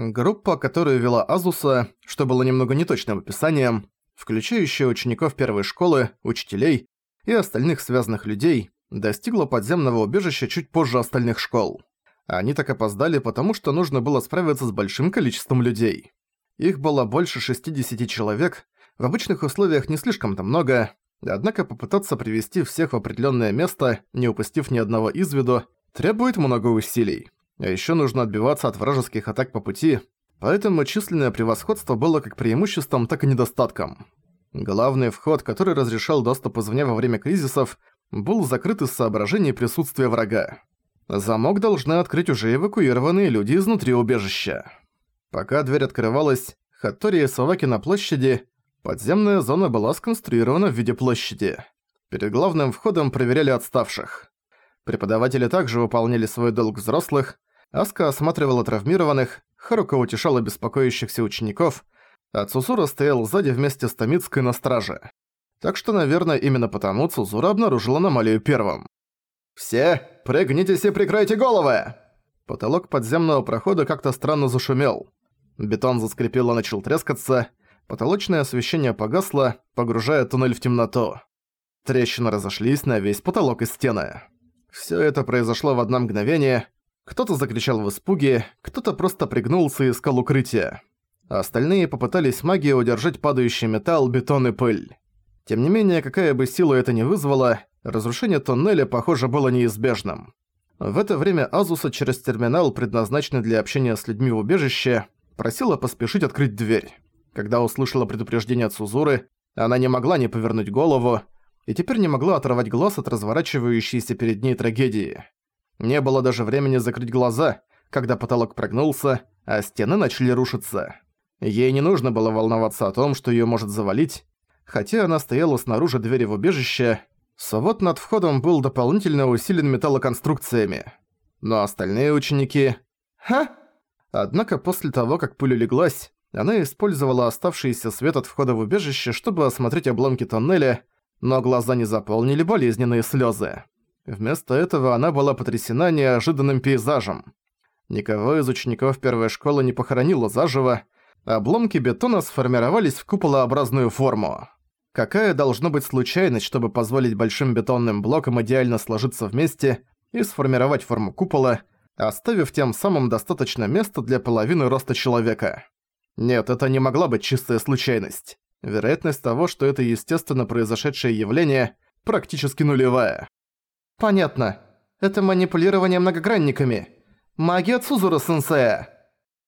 Группа, которую вела Азуса, что было немного неточным описанием, включающая учеников первой школы, учителей и остальных связанных людей, достигла подземного убежища чуть позже остальных школ. Они так опоздали, потому что нужно было справиться с большим количеством людей. Их было больше 60 человек, в обычных условиях не слишком-то много, однако попытаться привести всех в определенное место, не упустив ни одного из виду, требует много усилий. А ещё нужно отбиваться от вражеских атак по пути, поэтому численное превосходство было как преимуществом, так и недостатком. Главный вход, который разрешал доступ извне во время кризисов, был закрыт из соображений присутствия врага. Замок должны открыть уже эвакуированные люди изнутри убежища. Пока дверь открывалась, Хаттори и Саваки на площади, подземная зона была сконструирована в виде площади. Перед главным входом проверяли отставших. Преподаватели также выполняли свой долг взрослых, Аска осматривала травмированных, Харука утешала беспокоящихся учеников, а Цузура стоял сзади вместе с Томицкой на страже. Так что, наверное, именно потому Цузура обнаружил аномалию первым. «Все, прыгнитесь и прикройте головы!» Потолок подземного прохода как-то странно зашумел. Бетон заскрипел и начал трескаться, потолочное освещение погасло, погружая туннель в темноту. Трещины разошлись на весь потолок и стены. Всё это произошло в одно мгновение, кто-то закричал в испуге, кто-то просто пригнулся и искал укрытие. остальные попытались магией удержать падающий металл, бетон и пыль. Тем не менее, какая бы сила это ни вызвала, разрушение тоннеля, похоже, было неизбежным. В это время Азуса через терминал, предназначенный для общения с людьми в убежище, просила поспешить открыть дверь. Когда услышала предупреждение от Сузуры, она не могла не повернуть голову, и теперь не могла оторвать глаз от разворачивающейся перед ней трагедии. Не было даже времени закрыть глаза, когда потолок прогнулся, а стены начали рушиться. Ей не нужно было волноваться о том, что её может завалить. Хотя она стояла снаружи двери в убежище, свод над входом был дополнительно усилен металлоконструкциями. Но остальные ученики... Ха! Однако после того, как пуля леглась, она использовала оставшийся свет от входа в убежище, чтобы осмотреть обломки тоннеля, но глаза не заполнили болезненные слёзы. Вместо этого она была потрясена неожиданным пейзажем. Никого из учеников первой школы не похоронило заживо, обломки бетона сформировались в куполообразную форму. Какая должна быть случайность, чтобы позволить большим бетонным блокам идеально сложиться вместе и сформировать форму купола, оставив тем самым достаточно места для половины роста человека? Нет, это не могла быть чистая случайность. Вероятность того, что это естественно произошедшее явление, практически нулевая. «Понятно. Это манипулирование многогранниками. Магия Цузура-сенсея!»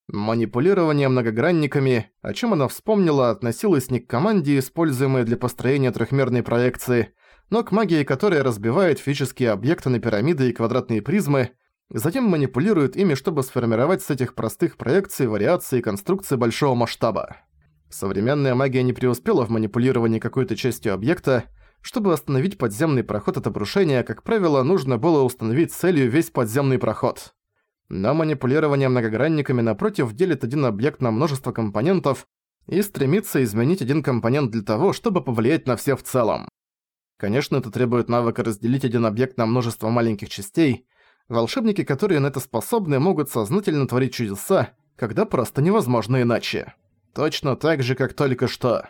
Манипулирование многогранниками, о чем она вспомнила, относилось не к команде, используемой для построения трехмерной проекции, но к магии, которая разбивает физические объекты на пирамиды и квадратные призмы, затем манипулирует ими, чтобы сформировать с этих простых проекций вариации и конструкции большого масштаба. Современная магия не преуспела в манипулировании какой-то частью объекта, чтобы остановить подземный проход от обрушения, как правило, нужно было установить целью весь подземный проход. Но манипулирование многогранниками напротив делит один объект на множество компонентов и стремится изменить один компонент для того, чтобы повлиять на все в целом. Конечно, это требует навыка разделить один объект на множество маленьких частей. Волшебники, которые на это способны, могут сознательно творить чудеса, когда просто невозможно иначе. Точно так же, как только что.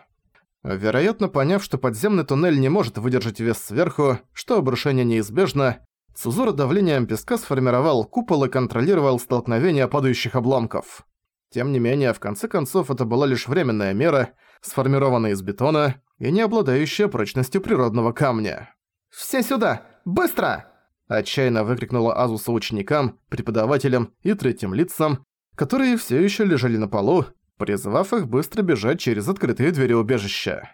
Вероятно, поняв, что подземный туннель не может выдержать вес сверху, что обрушение неизбежно, Цузура давлением песка сформировал купол и контролировал столкновение падающих обломков. Тем не менее, в конце концов, это была лишь временная мера, сформированная из бетона и не обладающая прочностью природного камня. «Все сюда! Быстро!» Отчаянно выкрикнула Азуса ученикам, преподавателям и третьим лицам, которые все еще лежали на полу, призвав их быстро бежать через открытые двери убежища.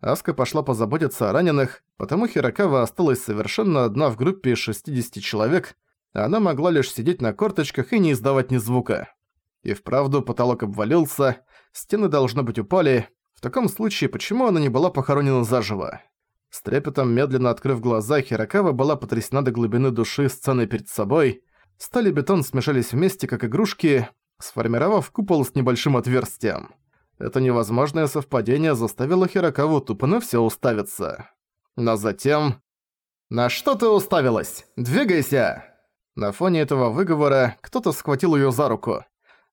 Аска пошла позаботиться о раненых, потому Хирокава осталась совершенно одна в группе из 60 человек, а она могла лишь сидеть на корточках и не издавать ни звука. И вправду потолок обвалился, стены, должно быть, упали. В таком случае, почему она не была похоронена заживо? С трепетом, медленно открыв глаза, Хирокава была потрясена до глубины души сценой перед собой. Сталь и бетон смешались вместе, как игрушки, сформировав купол с небольшим отверстием. Это невозможное совпадение заставило Хирокаву тупо на всё уставиться. Но затем... «На что ты уставилась? Двигайся!» На фоне этого выговора кто-то схватил её за руку.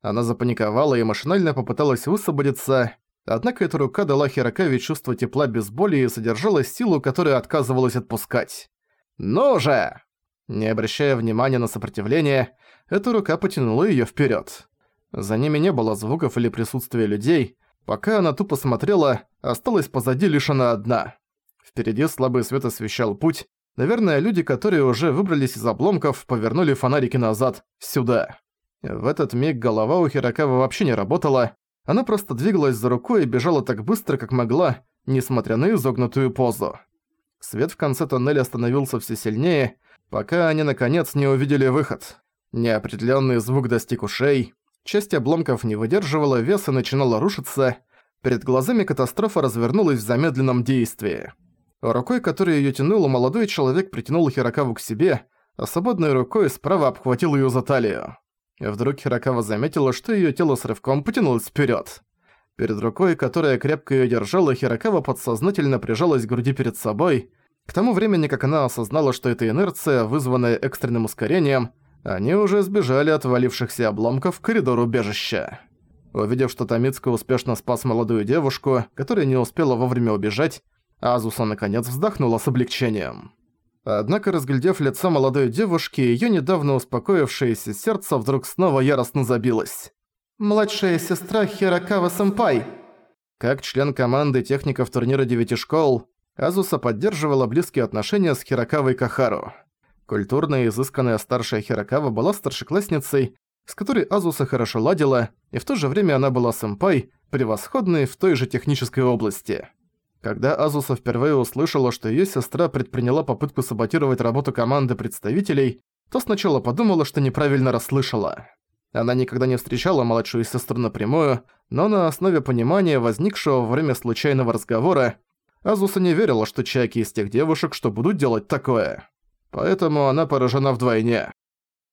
Она запаниковала и машинально попыталась высвободиться, однако эта рука дала Хирокаве чувство тепла без боли и содержала силу, которую отказывалась отпускать. «Ну же!» Не обращая внимания на сопротивление, эта рука потянула её вперёд. За ними не было звуков или присутствия людей. Пока она тупо смотрела, осталась позади лишь она одна. Впереди слабый свет освещал путь. Наверное, люди, которые уже выбрались из обломков, повернули фонарики назад, сюда. В этот миг голова у Хирокавы вообще не работала. Она просто двигалась за рукой и бежала так быстро, как могла, несмотря на изогнутую позу. Свет в конце тоннеля становился все сильнее, пока они наконец не увидели выход. Неопределённый звук достиг ушей, Часть обломков не выдерживала веса и начинала рушиться. Перед глазами катастрофа развернулась в замедленном действии. Рукой, которая её тянула, молодой человек притянул Хирокаву к себе, а свободной рукой справа обхватил её за талию. Вдруг Хирокава заметила, что её тело с рывком потянулось вперёд. Перед рукой, которая крепко её держала, Хирокава подсознательно прижалась к груди перед собой. К тому времени, как она осознала, что это инерция, вызванная экстренным ускорением, они уже сбежали от валившихся обломков в коридор убежища. Увидев, что Томицко успешно спас молодую девушку, которая не успела вовремя убежать, Азуса наконец вздохнула с облегчением. Однако, разглядев лицо молодой девушки, её недавно успокоившееся сердце вдруг снова яростно забилось. «Младшая сестра Хирокава-сэмпай!» Как член команды техников турнира девяти школ, Азуса поддерживала близкие отношения с Хирокавой Кахару. Культурная и изысканная старшая Хирокава была старшеклассницей, с которой Азуса хорошо ладила, и в то же время она была сэмпай, превосходной в той же технической области. Когда Азуса впервые услышала, что её сестра предприняла попытку саботировать работу команды представителей, то сначала подумала, что неправильно расслышала. Она никогда не встречала младшую сестру напрямую, но на основе понимания, возникшего во время случайного разговора, Азуса не верила, что чайки из тех девушек, что будут делать такое поэтому она поражена вдвойне.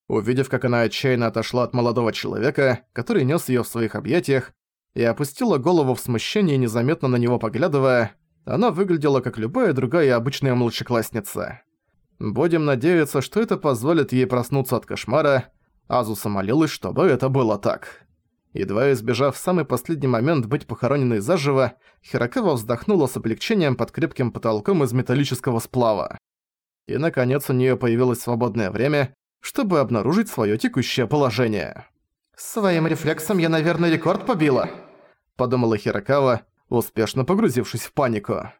Увидев, как она отчаянно отошла от молодого человека, который нес её в своих объятиях, и опустила голову в смущении, незаметно на него поглядывая, она выглядела как любая другая обычная младшеклассница. Будем надеяться, что это позволит ей проснуться от кошмара, Азуса молилась, чтобы это было так. Едва избежав в самый последний момент быть похороненной заживо, Хирокава вздохнула с облегчением под крепким потолком из металлического сплава и, наконец, у неё появилось свободное время, чтобы обнаружить своё текущее положение. «Своим рефлексом я, наверное, рекорд побила», — подумала Хирокава, успешно погрузившись в панику.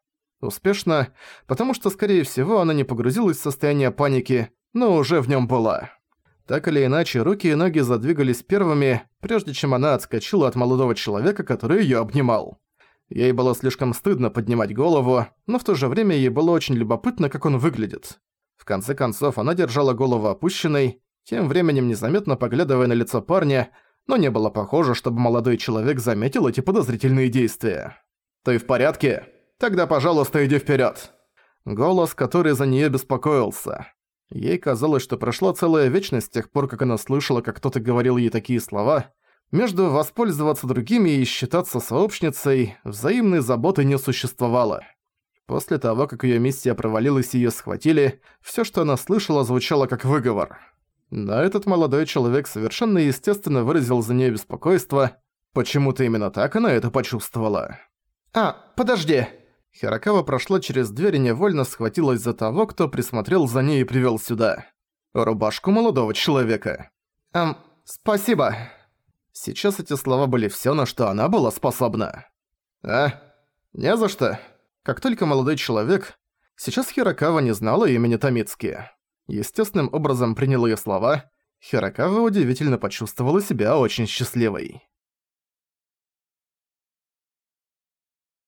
Успешно, потому что, скорее всего, она не погрузилась в состояние паники, но уже в нём была. Так или иначе, руки и ноги задвигались первыми, прежде чем она отскочила от молодого человека, который её обнимал. Ей было слишком стыдно поднимать голову, но в то же время ей было очень любопытно, как он выглядит. В конце концов, она держала голову опущенной, тем временем незаметно поглядывая на лицо парня, но не было похоже, чтобы молодой человек заметил эти подозрительные действия. «Ты в порядке? Тогда, пожалуйста, иди вперед. Голос, который за нее беспокоился. Ей казалось, что прошла целая вечность с тех пор, как она слышала, как кто-то говорил ей такие слова, между воспользоваться другими и считаться сообщницей взаимной заботы не существовало. После того, как её миссия провалилась и её схватили, всё, что она слышала, звучало как выговор. Но этот молодой человек совершенно естественно выразил за неё беспокойство. Почему-то именно так она это почувствовала. «А, подожди!» Хирокава прошла через дверь и невольно схватилась за того, кто присмотрел за ней и привёл сюда. Рубашку молодого человека. «Эм, спасибо!» Сейчас эти слова были всё, на что она была способна. «А? Не за что». Как только молодой человек... Сейчас Хирокава не знала имени Томицки. Естественным образом принял её слова. Хирокава удивительно почувствовала себя очень счастливой.